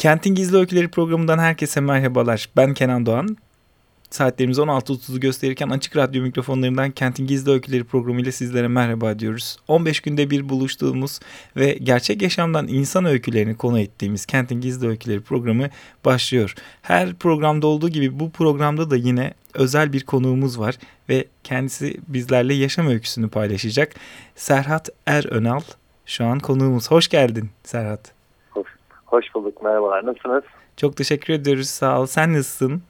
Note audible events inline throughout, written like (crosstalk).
Kentin Gizli Öyküleri programından herkese merhabalar. Ben Kenan Doğan. Saatlerimiz 16.30'u gösterirken açık radyo mikrofonlarından Kentin Gizli Öyküleri programıyla sizlere merhaba diyoruz. 15 günde bir buluştuğumuz ve gerçek yaşamdan insan öykülerini konu ettiğimiz Kentin Gizli Öyküleri programı başlıyor. Her programda olduğu gibi bu programda da yine özel bir konuğumuz var ve kendisi bizlerle yaşam öyküsünü paylaşacak. Serhat Er Önal şu an konuğumuz. Hoş geldin Serhat. Hoş bulduk. Merhabalar. Nasılsınız? Çok teşekkür ediyoruz. Sağ ol. Sen nasılsın?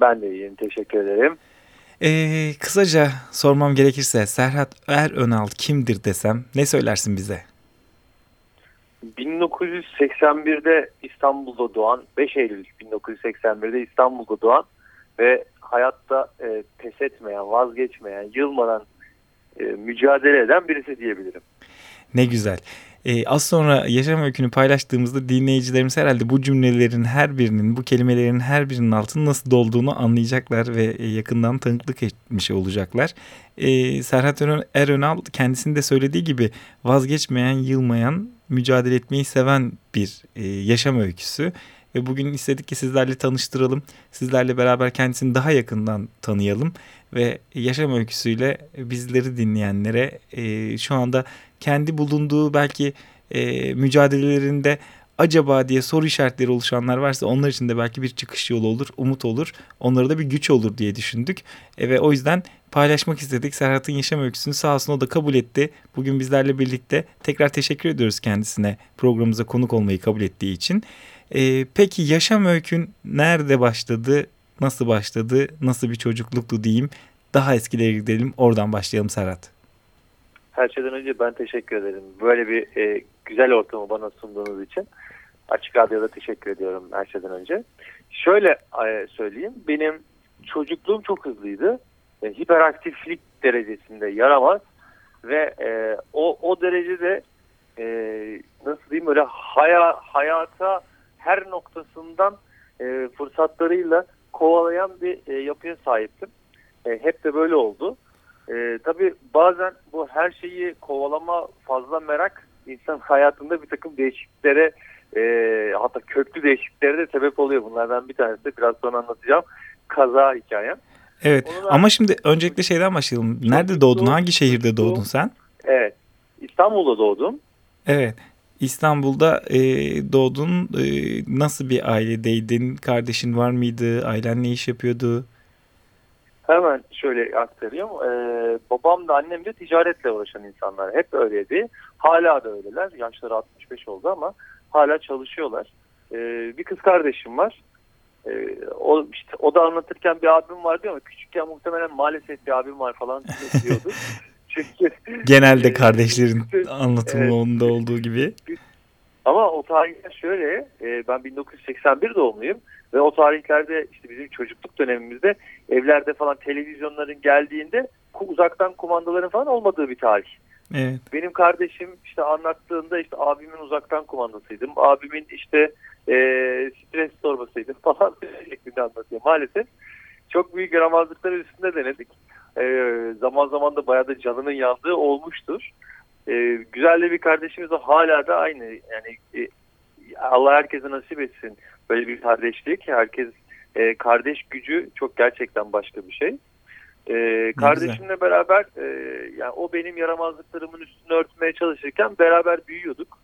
Ben de iyiyim. Teşekkür ederim. Ee, kısaca sormam gerekirse Serhat Er Önal kimdir desem ne söylersin bize? 1981'de İstanbul'da doğan, 5 Eylül 1981'de İstanbul'da doğan ve hayatta e, pes etmeyen, vazgeçmeyen, yılmadan e, mücadele eden birisi diyebilirim. Ne güzel. Ee, az sonra yaşam öykünü paylaştığımızda dinleyicilerimiz herhalde bu cümlelerin her birinin, bu kelimelerin her birinin altının nasıl dolduğunu anlayacaklar ve e, yakından tanıklık etmiş olacaklar. Ee, Serhat Erönal kendisinin de söylediği gibi vazgeçmeyen, yılmayan, mücadele etmeyi seven bir e, yaşam öyküsü. Ve bugün istedik ki sizlerle tanıştıralım. Sizlerle beraber kendisini daha yakından tanıyalım. Ve yaşam öyküsüyle bizleri dinleyenlere e, şu anda kendi bulunduğu belki e, mücadelelerinde acaba diye soru işaretleri oluşanlar varsa onlar için de belki bir çıkış yolu olur, umut olur. Onlara da bir güç olur diye düşündük. E, ve o yüzden paylaşmak istedik. Serhat'ın yaşam öyküsünü sağ olsun o da kabul etti. Bugün bizlerle birlikte tekrar teşekkür ediyoruz kendisine programımıza konuk olmayı kabul ettiği için. E, peki yaşam öykün nerede başladı, nasıl başladı, nasıl bir çocukluktu diyeyim. Daha eskilere gidelim oradan başlayalım Serhat. Her şeyden önce ben teşekkür ederim. Böyle bir e, güzel ortamı bana sunduğunuz için. Açık Radyo'da teşekkür ediyorum her şeyden önce. Şöyle e, söyleyeyim. Benim çocukluğum çok hızlıydı. E, hiperaktiflik derecesinde yaramaz. Ve e, o, o derecede e, nasıl diyeyim böyle haya, hayata her noktasından e, fırsatlarıyla kovalayan bir e, yapıya sahiptim. E, hep de böyle oldu. E, tabii bazen bu her şeyi kovalama fazla merak insan (laughs) hayatında bir takım değişikliklere e, hatta köklü değişikliklere de sebep oluyor. Bunlardan bir tanesi de biraz sonra anlatacağım. Kaza hikayem. Evet Onu ama şimdi öncelikle şeyden başlayalım. Nerede doğdun? Hangi şehirde doğdun sen? Evet. İstanbul'da doğdum. Evet. İstanbul'da e, doğdun. E, nasıl bir ailedeydin? Kardeşin var mıydı? Ailen ne iş yapıyordu? Hemen şöyle aktarayım. Ee, babam da annem de ticaretle uğraşan insanlar. Hep öyleydi. Hala da öyleler. Yaşları 65 oldu ama hala çalışıyorlar. Ee, bir kız kardeşim var. Ee, o işte o da anlatırken bir abim var diyor ama küçükken muhtemelen maalesef bir abim var falan (laughs) diyordu. Çünkü genelde kardeşlerin (laughs) anlatımında evet, olduğu gibi. Ama o tarihler şöyle, e, ben 1981 doğumluyum ve o tarihlerde işte bizim çocukluk dönemimizde evlerde falan televizyonların geldiğinde uzaktan kumandaların falan olmadığı bir tarih. Evet. Benim kardeşim işte anlattığında işte abimin uzaktan kumandasıydım. Abimin işte e, stres torbasıydım (laughs) falan şeklinde anlatıyor. Maalesef çok büyük yaramazlıklar üstünde denedik. E, zaman zaman da bayağı da canının yandığı olmuştur. E, güzel de bir kardeşimiz o hala da aynı. Yani e, Allah herkese nasip etsin böyle bir kardeşlik. Herkes e, kardeş gücü çok gerçekten başka bir şey. E, kardeşimle beraber e, yani o benim yaramazlıklarımın üstünü örtmeye çalışırken beraber büyüyorduk.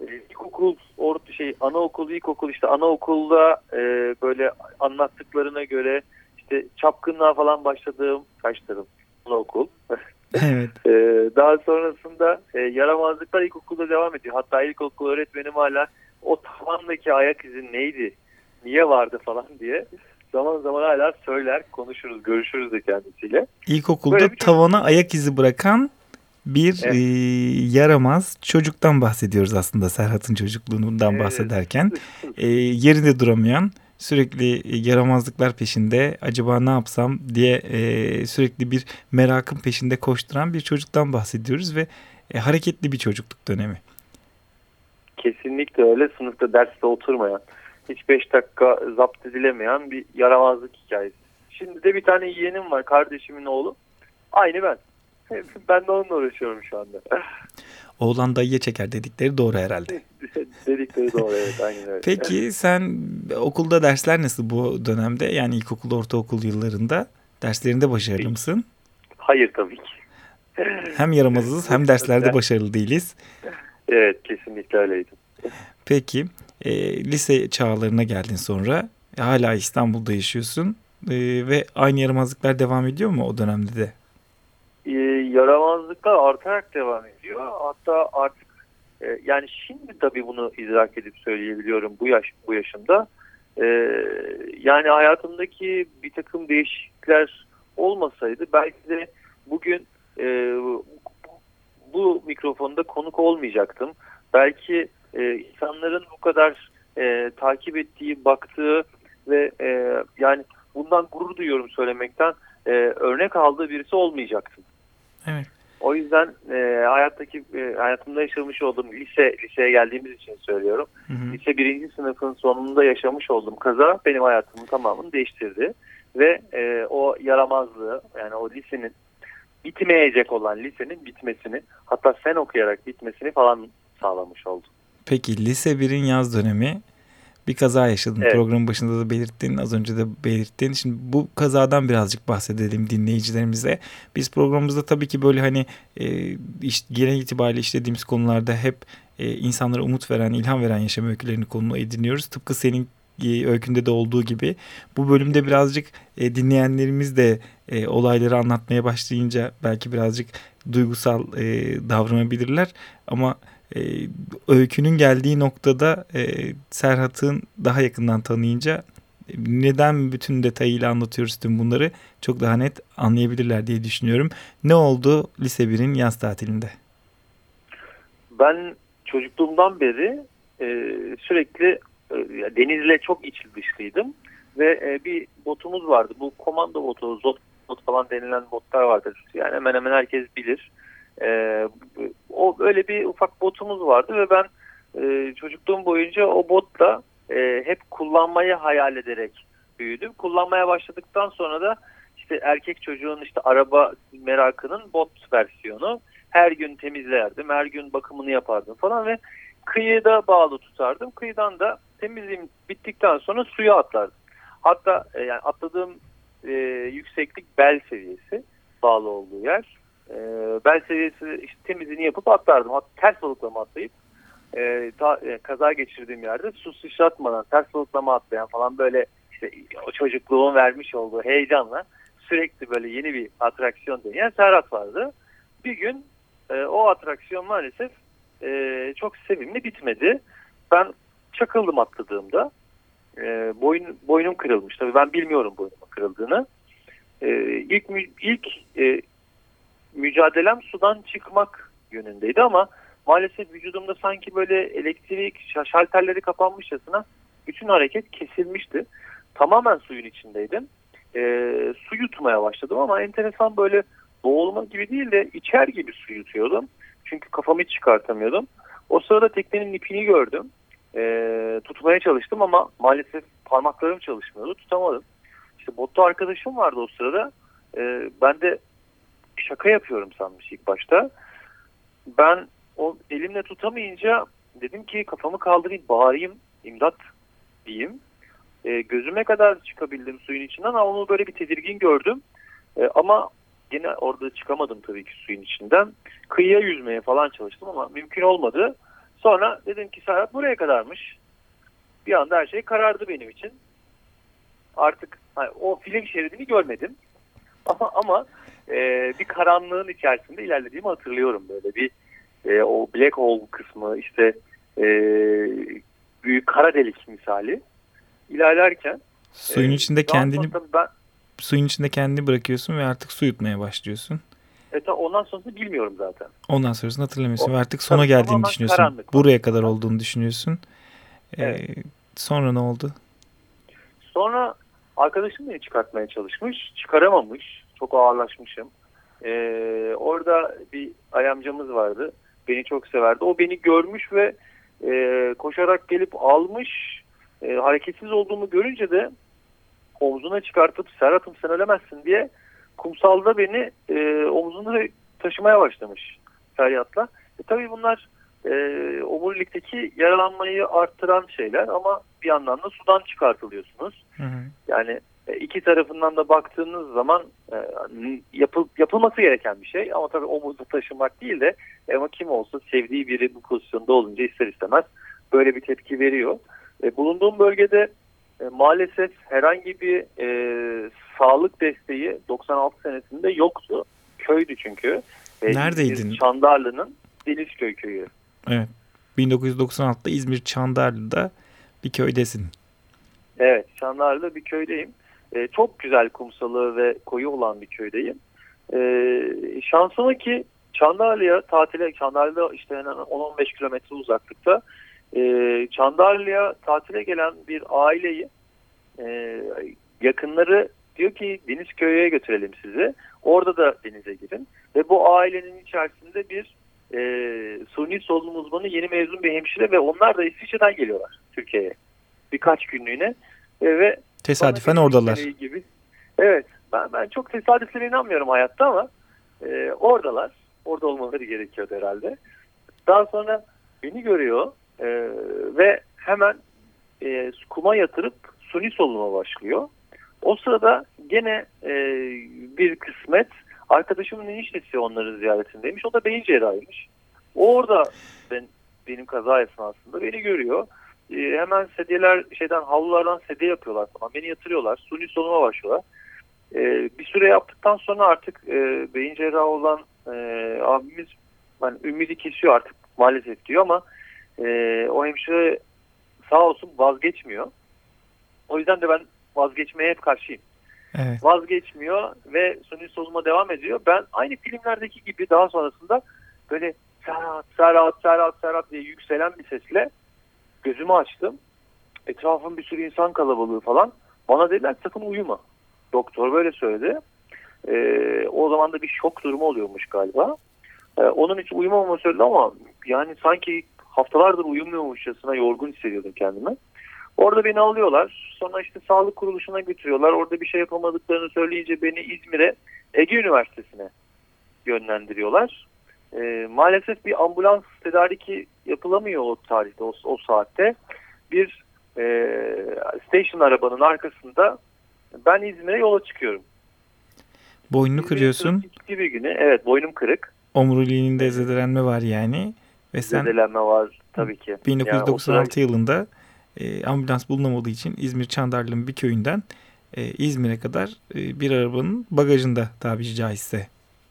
E, ilkokul, orta şey, anaokul, ilkokul işte anaokulda e, böyle anlattıklarına göre işte çapkınlığa falan başladığım kaçtırım anaokul. (laughs) evet. E, daha sonrasında e, yaramazlıklar ilkokulda devam ediyor. Hatta ilkokul öğretmenim hala o tavandaki ayak izin neydi, niye vardı falan diye zaman zaman hala söyler, konuşuruz, görüşürüz de kendisiyle. İlkokulda tavana ayak izi bırakan bir Evet. e, yaramaz çocuktan bahsediyoruz aslında Serhat'ın çocukluğundan Evet. bahsederken. (laughs) E, yerinde duramayan, sürekli e, yaramazlıklar peşinde, acaba ne yapsam diye e, sürekli bir merakın peşinde koşturan bir çocuktan bahsediyoruz ve e, hareketli bir çocukluk dönemi. Kesinlikle öyle. Sınıfta derste oturmayan, hiç 5 dakika zapt edilemeyen bir yaramazlık hikayesi. Şimdi de bir tane yeğenim var, kardeşimin oğlu. Aynı ben. (laughs) Ben de onunla uğraşıyorum şu anda. (laughs) Oğlan dayıya çeker dedikleri doğru herhalde. (laughs) Dedikleri doğru evet aynen öyle. Peki sen okulda dersler nasıl bu dönemde? Yani ilkokul, ortaokul yıllarında derslerinde başarılı mısın? Hayır tabii ki. Hem yaramazız hem derslerde başarılı değiliz. Evet kesinlikle öyleydim. Peki e, lise çağlarına geldin sonra E, hala İstanbul'da yaşıyorsun E, ve aynı yaramazlıklar devam ediyor mu o dönemde de? Ee, yaramazlıklar artarak devam ediyor. Hatta artık e, yani şimdi tabii bunu idrak edip söyleyebiliyorum bu yaş bu yaşımda. Ee, yani hayatımdaki bir takım değişiklikler olmasaydı belki de bugün e, bu mikrofonda konuk olmayacaktım. Belki e, insanların bu kadar e, takip ettiği, baktığı ve e, yani bundan gurur duyuyorum söylemekten e, örnek aldığı birisi olmayacaktım. Evet. O yüzden e, hayattaki e, hayatımda yaşamış olduğum lise liseye geldiğimiz için söylüyorum. Hı hı. Lise birinci sınıfın sonunda yaşamış olduğum kaza benim hayatımın tamamını değiştirdi ve e, o yaramazlığı yani o lisenin bitmeyecek olan lisenin bitmesini hatta sen okuyarak bitmesini falan sağlamış oldu. Peki lise 1'in yaz dönemi bir kaza yaşadın. Evet. Programın başında da belirttin, az önce de belirttin. Şimdi bu kazadan birazcık bahsedelim dinleyicilerimize. Biz programımızda tabii ki böyle hani e, iş, genel itibariyle işlediğimiz konularda hep e, insanlara umut veren, ilham veren yaşam öykülerini konu ediniyoruz. Tıpkı senin e, öykünde de olduğu gibi. Bu bölümde birazcık e, dinleyenlerimiz de e, olayları anlatmaya başlayınca belki birazcık duygusal e, davranabilirler. Ama e, öykünün geldiği noktada e, Serhat'ın daha yakından tanıyınca e, neden bütün detayıyla anlatıyoruz tüm bunları çok daha net anlayabilirler diye düşünüyorum. Ne oldu lise 1'in yaz tatilinde? Ben çocukluğumdan beri e, sürekli e, denizle çok içli dışlıydım ve e, bir botumuz vardı. Bu komando botu, zot bot falan denilen botlar vardır. Yani hemen hemen herkes bilir. E, o öyle bir ufak botumuz vardı ve ben e, çocukluğum boyunca o botla e, hep kullanmayı hayal ederek büyüdüm. Kullanmaya başladıktan sonra da işte erkek çocuğun işte araba merakının bot versiyonu her gün temizlerdim, her gün bakımını yapardım falan ve kıyıda bağlı tutardım. Kıyıdan da temizliğim bittikten sonra suya atlardım. Hatta e, yani atladığım e, yükseklik bel seviyesi bağlı olduğu yer. E, bel seviyesi işte temizliğini yapıp atlardım. Hatta ters balıklama atlayıp e, ta, e, kaza geçirdiğim yerde su sıçratmadan ters balıklama atlayan falan böyle işte o çocukluğun vermiş olduğu heyecanla sürekli böyle yeni bir atraksiyon deneyen Serhat vardı. Bir gün e, o atraksiyon maalesef e, çok sevimli bitmedi. Ben çakıldım atladığımda. E, boyun, boynum kırılmış. Tabii ben bilmiyorum boynumun kırıldığını. E, ilk ilk e, mücadelem sudan çıkmak yönündeydi ama maalesef vücudumda sanki böyle elektrik şa- şalterleri kapanmışçasına bütün hareket kesilmişti. Tamamen suyun içindeydim. E, su yutmaya başladım ama enteresan böyle boğulma gibi değil de içer gibi su yutuyordum. Çünkü kafamı hiç çıkartamıyordum. O sırada teknenin ipini gördüm. E, tutmaya çalıştım ama maalesef parmaklarım çalışmıyordu. Tutamadım. İşte botta arkadaşım vardı o sırada. E, ben de şaka yapıyorum sanmış ilk başta. Ben o elimle tutamayınca dedim ki kafamı kaldırayım, bağırayım, imdat diyeyim. E, gözüme kadar çıkabildim suyun içinden ama onu böyle bir tedirgin gördüm. E, ama yine orada çıkamadım tabii ki suyun içinden. Kıyıya yüzmeye falan çalıştım ama mümkün olmadı. Sonra dedim ki Serhat buraya kadarmış. Bir anda her şey karardı benim için. Artık hani, o film şeridini görmedim. Ama ama e, bir karanlığın içerisinde ilerlediğimi hatırlıyorum böyle bir e, o black hole kısmı işte e, büyük kara delik misali ilerlerken Suyun e, içinde daha kendini ben suyun içinde kendini bırakıyorsun ve artık su yutmaya başlıyorsun. E, ta, ondan sonrasını bilmiyorum zaten. Ondan sonrasını hatırlamıyorsun O- ve artık sona geldiğini düşünüyorsun. karanlık. Buraya kadar olduğunu düşünüyorsun. Ee, Evet. Sonra ne oldu? Sonra arkadaşım beni çıkartmaya çalışmış. Çıkaramamış. Çok ağırlaşmışım. Ee, orada bir ayamcamız vardı. Beni çok severdi. O beni görmüş ve e, koşarak gelip almış. E, hareketsiz olduğumu görünce de omzuna çıkartıp Serhat'ım sen ölemezsin diye kumsalda beni e, omzunda taşımaya başlamış feryatla. E, tabii bunlar e, omurilikteki yaralanmayı arttıran şeyler ama bir yandan da sudan çıkartılıyorsunuz. Hı hı. Yani e, iki tarafından da baktığınız zaman e, yapıl, yapılması gereken bir şey ama tabii omuzda taşımak değil de e, ama kim olsa sevdiği biri bu pozisyonda olunca ister istemez böyle bir tepki veriyor. E, bulunduğum bölgede e, maalesef herhangi bir e, sağlık desteği 96 senesinde yoktu. Köydü çünkü. E, Neredeydin? Çandarlı'nın Denizköy köyü. Evet. 1996'da İzmir Çandarlı'da bir köydesin. Evet, Çandarlı'da bir köydeyim. Ee, çok güzel kumsalı ve koyu olan bir köydeyim. Ee, şansıma ki Çandarlı'ya tatile, Çandarlı'da işte hemen 10-15 kilometre uzaklıkta e, Çandarlı'ya tatile gelen bir aileyi e, yakınları diyor ki Denizköy'e götürelim sizi. Orada da denize girin. Ve bu ailenin içerisinde bir e, suni solunum uzmanı yeni mezun bir hemşire ve onlar da İsviçre'den geliyorlar Türkiye'ye. Birkaç günlüğüne e, ve Tesadüfen bana oradalar. Gibi. Evet. Ben, ben çok tesadüflere inanmıyorum hayatta ama e, oradalar. Orada olmaları gerekiyordu herhalde. Daha sonra beni görüyor e, ve hemen e, kuma yatırıp suni solunuma başlıyor. O sırada gene e, bir kısmet arkadaşımın eniştesi onların ziyaretindeymiş. O da beyin cerrahıymış. O orada ben, benim kaza esnasında beni görüyor. E, hemen sedyeler şeyden havlulardan sedye yapıyorlar falan. Beni yatırıyorlar. Suni solunuma başlıyorlar. E, bir süre yaptıktan sonra artık e, beyin cerrahı olan e, abimiz yani ümidi kesiyor artık maalesef diyor ama e, o hemşire sağ olsun vazgeçmiyor. O yüzden de ben vazgeçmeye hep karşıyım. Evet. Vazgeçmiyor ve suni soluma devam ediyor. Ben aynı filmlerdeki gibi daha sonrasında böyle Serhat, Serhat, Serhat, Serhat diye yükselen bir sesle gözümü açtım. Etrafım bir sürü insan kalabalığı falan. Bana dediler sakın uyuma. Doktor böyle söyledi. Ee, o zaman da bir şok durumu oluyormuş galiba. Ee, onun için uyumamamı söyledi ama yani sanki haftalardır uyumuyormuşçasına yorgun hissediyordum kendimi. Orada beni alıyorlar. Sonra işte sağlık kuruluşuna götürüyorlar. Orada bir şey yapamadıklarını söyleyince beni İzmir'e Ege Üniversitesi'ne yönlendiriyorlar. Ee, maalesef bir ambulans tedariki yapılamıyor o tarihte, o, o saatte. Bir e, station arabanın arkasında ben İzmir'e yola çıkıyorum. Boynunu kırıyorsun. bir günü, evet boynum kırık. Omuriliğinde zedelenme var yani. Ve sen Zedelenme var tabii ki. Yani o 1996 sıra- yılında e, ambulans bulunamadığı için İzmir Çandarlı'nın bir köyünden e, İzmir'e kadar e, bir arabanın bagajında tabiri caizse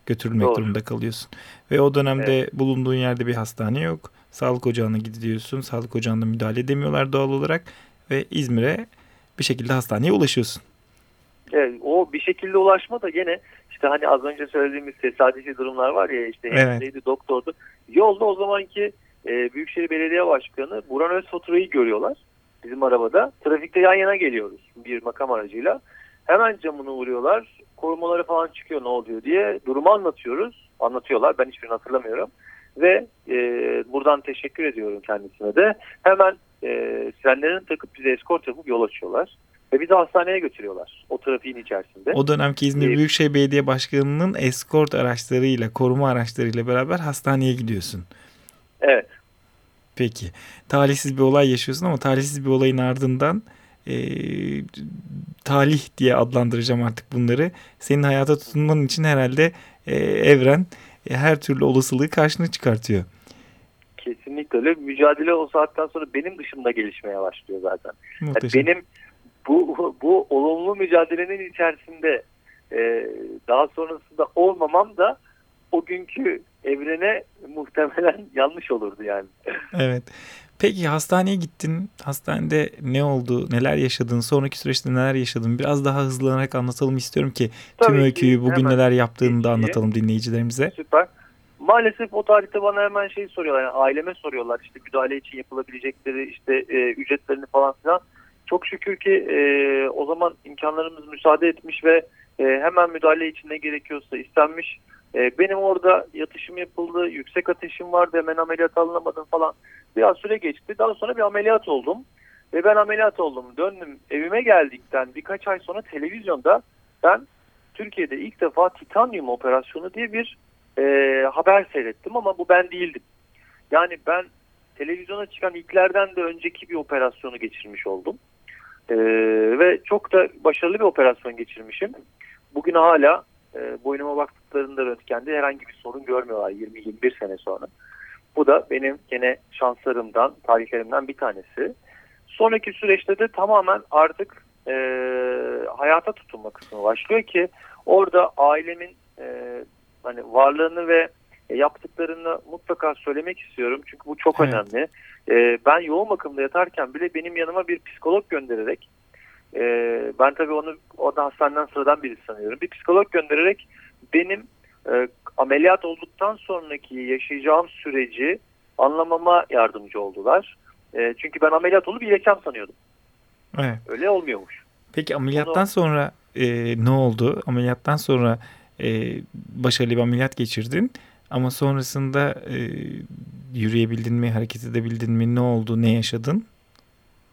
götürülmek Doğru. durumunda kalıyorsun. Ve o dönemde bulunduğun yerde bir hastane yok. Sağlık ocağına gidiyorsun. Sağlık ocağında müdahale edemiyorlar doğal olarak. Ve İzmir'e bir şekilde hastaneye ulaşıyorsun. Evet, o bir şekilde ulaşma da gene işte hani az önce söylediğimiz tesadüfi durumlar var ya işte Evet. hemşireydi, doktordu. Yolda o zamanki e, Büyükşehir Belediye Başkanı Burhan Özfatura'yı görüyorlar bizim arabada. Trafikte yan yana geliyoruz bir makam aracıyla. Hemen camını vuruyorlar. Korumaları falan çıkıyor ne oluyor diye durumu anlatıyoruz. Anlatıyorlar. Ben hiçbirini hatırlamıyorum. Ve e, buradan teşekkür ediyorum kendisine de. Hemen e, sirenlerini takıp bize eskort yapıp yol açıyorlar. Ve bizi hastaneye götürüyorlar. O trafiğin içerisinde. O dönemki İzmir Ee, Büyükşehir Belediye Başkanı'nın eskort araçlarıyla, koruma araçlarıyla beraber hastaneye gidiyorsun. Evet. Peki. Talihsiz bir olay yaşıyorsun ama talihsiz bir olayın ardından e, talih diye adlandıracağım artık bunları. Senin hayata tutunman için herhalde e, evren e, her türlü olasılığı karşına çıkartıyor. Kesinlikle öyle. Mücadele o saatten sonra benim dışımda gelişmeye başlıyor zaten. Yani benim bu bu olumlu mücadelenin içerisinde e, daha sonrasında olmamam da o günkü evrene muhtemelen (laughs) yanlış olurdu yani. Evet. Peki hastaneye gittin. Hastanede ne oldu? Neler yaşadın? Sonraki süreçte neler yaşadın? Biraz daha hızlanarak anlatalım istiyorum ki Tabii tüm öyküyü bugün hemen. neler yaptığını da anlatalım dinleyicilerimize. Süper. Maalesef o tarihte bana hemen şey soruyorlar. Yani aileme soruyorlar işte müdahale için yapılabilecekleri işte e, ücretlerini falan filan. Çok şükür ki e, o zaman imkanlarımız müsaade etmiş ve e, hemen müdahale için ne gerekiyorsa istenmiş. E, benim orada yatışım yapıldı, yüksek ateşim vardı, hemen ameliyat alınamadım falan. Biraz süre geçti. Daha sonra bir ameliyat oldum. Ve ben ameliyat oldum. Döndüm evime geldikten birkaç ay sonra televizyonda ben Türkiye'de ilk defa titanyum operasyonu diye bir e, haber seyrettim ama bu ben değildim. Yani ben televizyona çıkan ilklerden de önceki bir operasyonu geçirmiş oldum. E, ve çok da başarılı bir operasyon geçirmişim. Bugün hala e, boynuma baktıklarında röntgende herhangi bir sorun görmüyorlar 20-21 sene sonra. Bu da benim gene şanslarımdan, tarihlerimden bir tanesi. Sonraki süreçte de tamamen artık e, hayata tutunma kısmı başlıyor ki orada ailemin e, hani varlığını ve yaptıklarını mutlaka söylemek istiyorum. Çünkü bu çok Evet. önemli. E, ben yoğun bakımda yatarken bile benim yanıma bir psikolog göndererek e, ben tabii onu o da hastaneden sıradan birisi sanıyorum. Bir psikolog göndererek benim e, ameliyat olduktan sonraki yaşayacağım süreci anlamama yardımcı oldular. E, çünkü ben ameliyat olup iyileşeceğim sanıyordum. Evet. Öyle olmuyormuş. Peki ameliyattan Onu- sonra e, ne oldu? Ameliyattan sonra e, başarılı bir ameliyat geçirdin. Ama sonrasında e, yürüyebildin mi, hareket edebildin mi, ne oldu, ne yaşadın?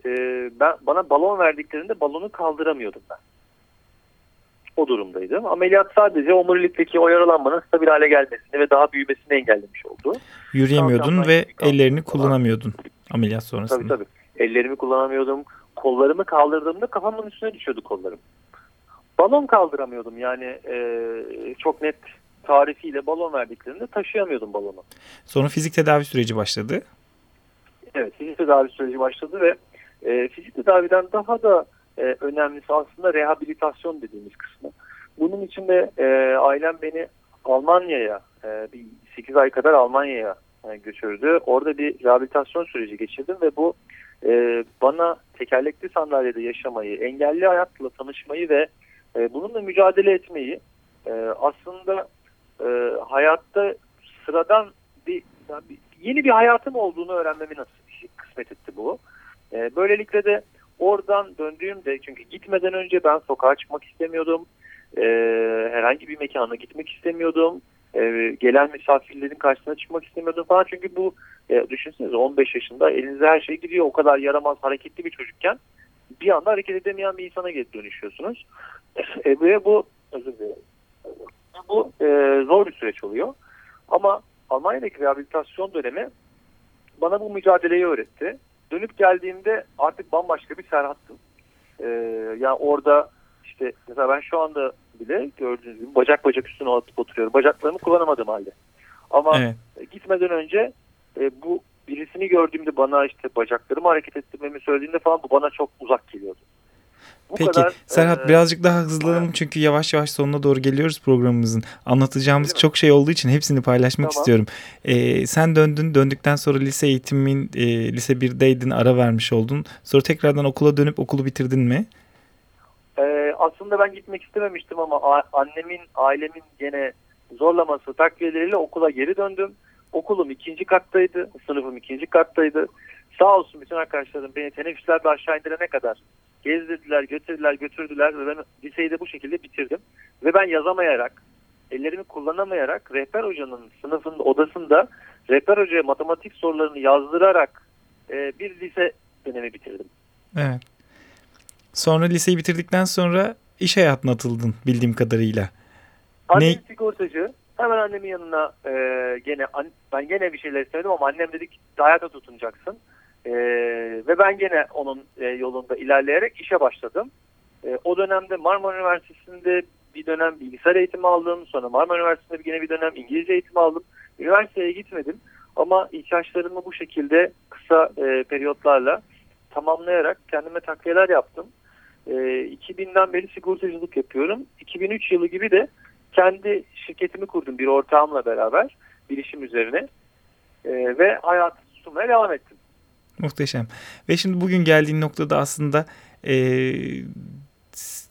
E, ben bana balon verdiklerinde balonu kaldıramıyordum ben. O durumdaydım. Ameliyat sadece omurilikteki o yaralanmanın stabil hale gelmesini ve daha büyümesini engellemiş oldu. Yürüyemiyordun ve ellerini kullanamıyordun ameliyat sonrasında. Tabii tabii. Ellerimi kullanamıyordum. Kollarımı kaldırdığımda kafamın üstüne düşüyordu kollarım. Balon kaldıramıyordum yani e, çok net tarifiyle balon verdiklerinde taşıyamıyordum balonu. Sonra fizik tedavi süreci başladı. Evet fizik tedavi süreci başladı ve e, fizik tedaviden daha da e, önemlisi aslında rehabilitasyon dediğimiz kısmı. Bunun için de e, ailem beni Almanya'ya e, bir 8 ay kadar Almanya'ya e, götürdü. Orada bir rehabilitasyon süreci geçirdim ve bu e, bana tekerlekli sandalyede yaşamayı, engelli hayatla tanışmayı ve e, bununla mücadele etmeyi e, aslında e, hayatta sıradan bir, yani bir- yeni bir hayatım olduğunu öğrenmemi nasıl kısmet etti bu. E, böylelikle de oradan döndüğümde çünkü gitmeden önce ben sokağa çıkmak istemiyordum. E, herhangi bir mekana gitmek istemiyordum. E, gelen misafirlerin karşısına çıkmak istemiyordum falan. Çünkü bu e, düşünsenize 15 yaşında elinize her şey gidiyor. O kadar yaramaz hareketli bir çocukken bir anda hareket edemeyen bir insana geri dönüşüyorsunuz. E, ve bu özür dilerim. Bu e, zor bir süreç oluyor. Ama Almanya'daki rehabilitasyon dönemi bana bu mücadeleyi öğretti. Dönüp geldiğimde artık bambaşka bir Serhat'tım. E, yani orada işte mesela ben şu anda bile gördüğünüz gibi bacak bacak üstüne atıp oturuyorum. Bacaklarımı kullanamadığım halde. Ama Evet. e, gitmeden önce e, bu birisini gördüğümde bana işte bacaklarımı hareket ettirmemi söylediğinde falan bu bana çok uzak geliyordu. Bu Peki kadar, Serhat e, birazcık daha hızlanalım çünkü yavaş yavaş sonuna doğru geliyoruz programımızın. Anlatacağımız çok şey olduğu için hepsini paylaşmak Tamam. istiyorum. Ee, sen döndün, döndükten sonra lise eğitimin, e, lise 1'deydin, ara vermiş oldun. Sonra tekrardan okula dönüp okulu bitirdin mi? Ee, aslında ben gitmek istememiştim ama annemin, ailemin gene zorlaması, takviyeleriyle okula geri döndüm. Okulum ikinci kattaydı, sınıfım ikinci kattaydı. Sağ olsun bütün arkadaşlarım beni teneffüslerde aşağı indirene kadar gezdirdiler, götürdüler, götürdüler ve ben liseyi de bu şekilde bitirdim. Ve ben yazamayarak, ellerimi kullanamayarak rehber hocanın sınıfının odasında rehber hocaya matematik sorularını yazdırarak e, bir lise dönemi bitirdim. Evet. Sonra liseyi bitirdikten sonra iş hayatına atıldın bildiğim kadarıyla. Annem Ne- sigortacı. Hemen annemin yanına e, gene an- ben gene bir şeyler istedim ama annem dedik hayata tutunacaksın. E, ve ben gene onun e, yolunda ilerleyerek işe başladım. E, o dönemde Marmara Üniversitesi'nde bir dönem bilgisayar eğitimi aldım. Sonra Marmara Üniversitesi'nde yine bir dönem İngilizce eğitimi aldım. Üniversiteye gitmedim ama ihtiyaçlarımı bu şekilde kısa e, periyotlarla tamamlayarak kendime takviyeler yaptım. E, 2000'den beri sigortacılık yapıyorum. 2003 yılı gibi de kendi şirketimi kurdum bir ortağımla beraber bilişim üzerine E, ve hayatı sunmaya devam ettim. Muhteşem. Ve şimdi bugün geldiğin noktada aslında e,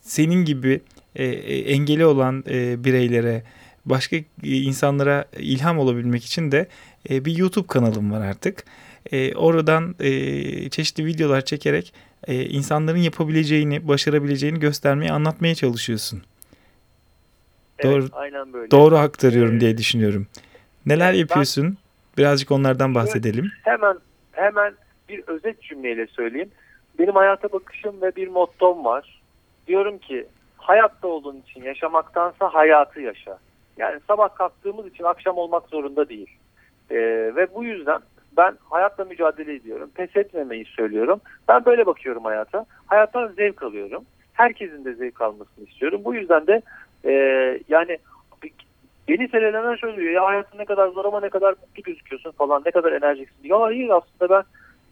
senin gibi e, engeli olan e, bireylere, başka insanlara ilham olabilmek için de e, bir YouTube kanalım var artık. E, oradan e, çeşitli videolar çekerek e, insanların yapabileceğini, başarabileceğini göstermeye, anlatmaya çalışıyorsun. Evet, doğru, aynen böyle. Doğru aktarıyorum diye düşünüyorum. Neler yapıyorsun? Ben, Birazcık onlardan bahsedelim. Hemen hemen bir özet cümleyle söyleyeyim. Benim hayata bakışım ve bir mottom var. Diyorum ki hayatta olduğun için yaşamaktansa hayatı yaşa. Yani sabah kalktığımız için akşam olmak zorunda değil. Ee, ve bu yüzden ben hayatla mücadele ediyorum. Pes etmemeyi söylüyorum. Ben böyle bakıyorum hayata. Hayattan zevk alıyorum. Herkesin de zevk almasını istiyorum. Bu yüzden de e, yani beni seyredenler şöyle diyor. Ya hayatın ne kadar zor ama ne kadar mutlu gözüküyorsun falan. Ne kadar enerjiksin. Ya hayır aslında ben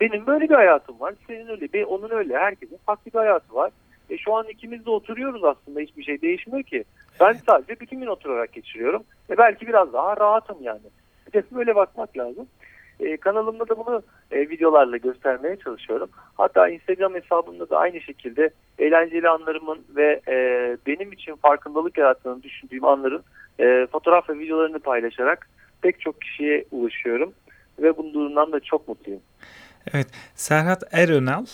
benim böyle bir hayatım var. Senin öyle. Bir, onun öyle. Herkesin farklı bir hayatı var. E şu an ikimiz de oturuyoruz aslında. Hiçbir şey değişmiyor ki. Ben sadece bütün gün oturarak geçiriyorum. E belki biraz daha rahatım yani. Bir de böyle bakmak lazım. E, kanalımda da bunu e, videolarla göstermeye çalışıyorum. Hatta Instagram hesabımda da aynı şekilde eğlenceli anlarımın ve e, benim için farkındalık yarattığını düşündüğüm anların e, fotoğraf ve videolarını paylaşarak pek çok kişiye ulaşıyorum. Ve bundan da çok mutluyum. Evet, Serhat Erönal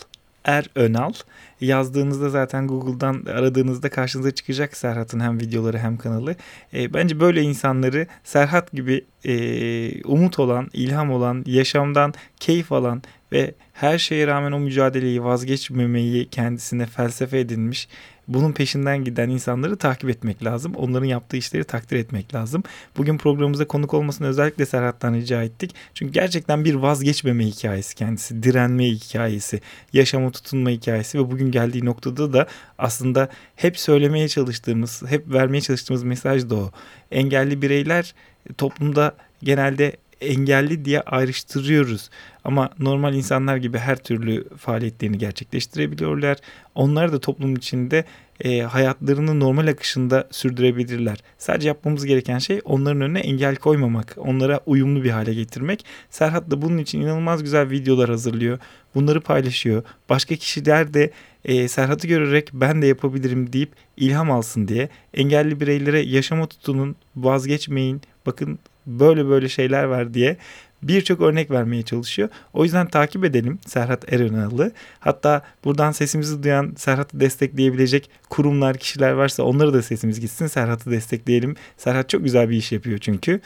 Er Önal. Yazdığınızda zaten Google'dan aradığınızda karşınıza çıkacak Serhat'ın hem videoları hem kanalı. E, bence böyle insanları Serhat gibi e, umut olan, ilham olan, yaşamdan keyif alan ve her şeye rağmen o mücadeleyi vazgeçmemeyi kendisine felsefe edinmiş bunun peşinden giden insanları takip etmek lazım. Onların yaptığı işleri takdir etmek lazım. Bugün programımıza konuk olmasını özellikle Serhat'tan rica ettik. Çünkü gerçekten bir vazgeçmeme hikayesi kendisi. Direnme hikayesi, yaşama tutunma hikayesi ve bugün geldiği noktada da aslında hep söylemeye çalıştığımız, hep vermeye çalıştığımız mesaj da o. Engelli bireyler toplumda genelde engelli diye ayrıştırıyoruz. Ama normal insanlar gibi her türlü faaliyetlerini gerçekleştirebiliyorlar. Onlar da toplum içinde e, hayatlarını normal akışında sürdürebilirler. Sadece yapmamız gereken şey onların önüne engel koymamak, onlara uyumlu bir hale getirmek. Serhat da bunun için inanılmaz güzel videolar hazırlıyor. Bunları paylaşıyor. Başka kişiler de e, Serhat'ı görerek ben de yapabilirim deyip ilham alsın diye engelli bireylere yaşama tutunun, vazgeçmeyin, bakın böyle böyle şeyler var diye birçok örnek vermeye çalışıyor. O yüzden takip edelim Serhat Erenal'ı. Hatta buradan sesimizi duyan Serhat'ı destekleyebilecek kurumlar, kişiler varsa onları da sesimiz gitsin. Serhat'ı destekleyelim. Serhat çok güzel bir iş yapıyor çünkü.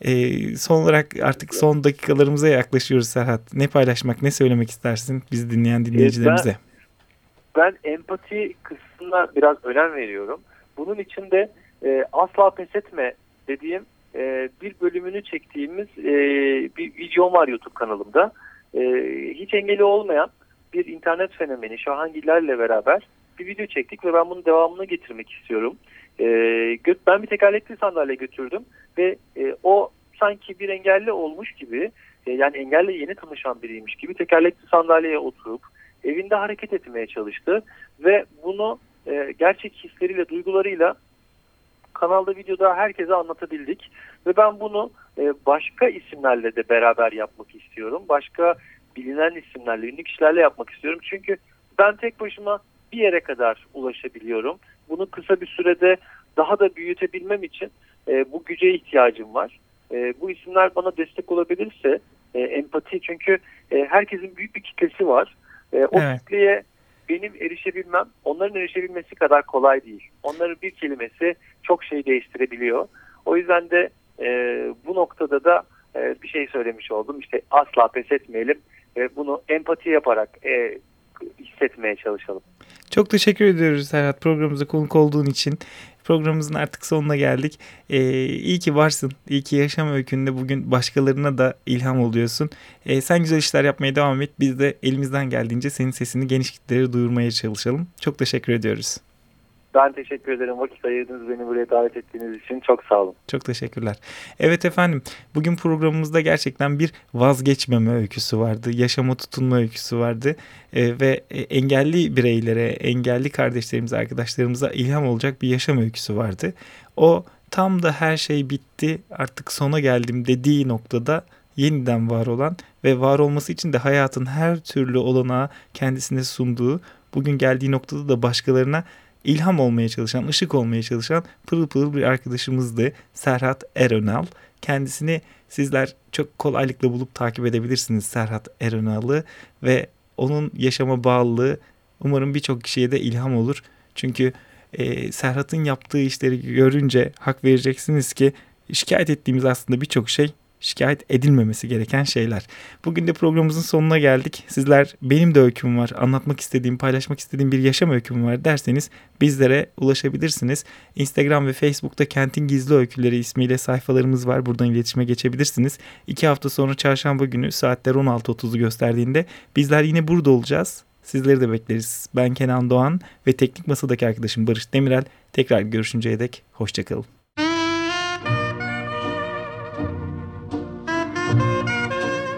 Ee, son olarak artık son dakikalarımıza yaklaşıyoruz Serhat. Ne paylaşmak, ne söylemek istersin biz dinleyen dinleyicilerimize? Ben, ben empati kısmına biraz önem veriyorum. Bunun için de e, asla pes etme dediğim e, bir bölümünü çektiğimiz e, bir videom var YouTube kanalımda. E, hiç engeli olmayan bir internet fenomeni Şahangillerle beraber bir video çektik ve ben bunun devamını getirmek istiyorum. E, ben bir tekerlekli sandalye götürdüm ve e, o sanki bir engelli olmuş gibi e, yani engelle yeni tanışan biriymiş gibi tekerlekli sandalyeye oturup evinde hareket etmeye çalıştı ve bunu e, gerçek hisleriyle, duygularıyla kanalda videoda herkese anlatabildik. Ve ben bunu e, başka isimlerle de beraber yapmak istiyorum. Başka bilinen isimlerle, ünlü kişilerle yapmak istiyorum. Çünkü ben tek başıma bir yere kadar ulaşabiliyorum. Bunu kısa bir sürede daha da büyütebilmem için e, bu güce ihtiyacım var. E, bu isimler bana destek olabilirse e, empati çünkü e, herkesin büyük bir kitlesi var. E, o evet. kitleye benim erişebilmem onların erişebilmesi kadar kolay değil. Onların bir kelimesi çok şey değiştirebiliyor. O yüzden de e, bu noktada da e, bir şey söylemiş oldum. İşte asla pes etmeyelim ve bunu empati yaparak e, hissetmeye çalışalım. Çok teşekkür ediyoruz Serhat programımıza konuk olduğun için. Programımızın artık sonuna geldik. Ee, iyi ki varsın. İyi ki yaşam öykünde bugün başkalarına da ilham oluyorsun. Ee, sen güzel işler yapmaya devam et. Biz de elimizden geldiğince senin sesini geniş kitlere duyurmaya çalışalım. Çok teşekkür ediyoruz. Ben teşekkür ederim. Vakit ayırdınız beni buraya davet ettiğiniz için. Çok sağ olun. Çok teşekkürler. Evet efendim bugün programımızda gerçekten bir vazgeçmeme öyküsü vardı. Yaşama tutunma öyküsü vardı. Ee, ve e, engelli bireylere, engelli kardeşlerimize, arkadaşlarımıza ilham olacak bir yaşam öyküsü vardı. O tam da her şey bitti artık sona geldim dediği noktada yeniden var olan ve var olması için de hayatın her türlü olanağı kendisine sunduğu, bugün geldiği noktada da başkalarına ilham olmaya çalışan, ışık olmaya çalışan pırıl pırıl bir arkadaşımızdı Serhat Erönal. Kendisini sizler çok kolaylıkla bulup takip edebilirsiniz Serhat Erönal'ı ve onun yaşama bağlılığı umarım birçok kişiye de ilham olur. Çünkü e, Serhat'ın yaptığı işleri görünce hak vereceksiniz ki şikayet ettiğimiz aslında birçok şey şikayet edilmemesi gereken şeyler. Bugün de programımızın sonuna geldik. Sizler benim de öyküm var, anlatmak istediğim, paylaşmak istediğim bir yaşam öyküm var derseniz bizlere ulaşabilirsiniz. Instagram ve Facebook'ta Kentin Gizli Öyküleri ismiyle sayfalarımız var. Buradan iletişime geçebilirsiniz. İki hafta sonra çarşamba günü saatler 16.30'u gösterdiğinde bizler yine burada olacağız. Sizleri de bekleriz. Ben Kenan Doğan ve teknik masadaki arkadaşım Barış Demirel. Tekrar görüşünceye dek hoşçakalın.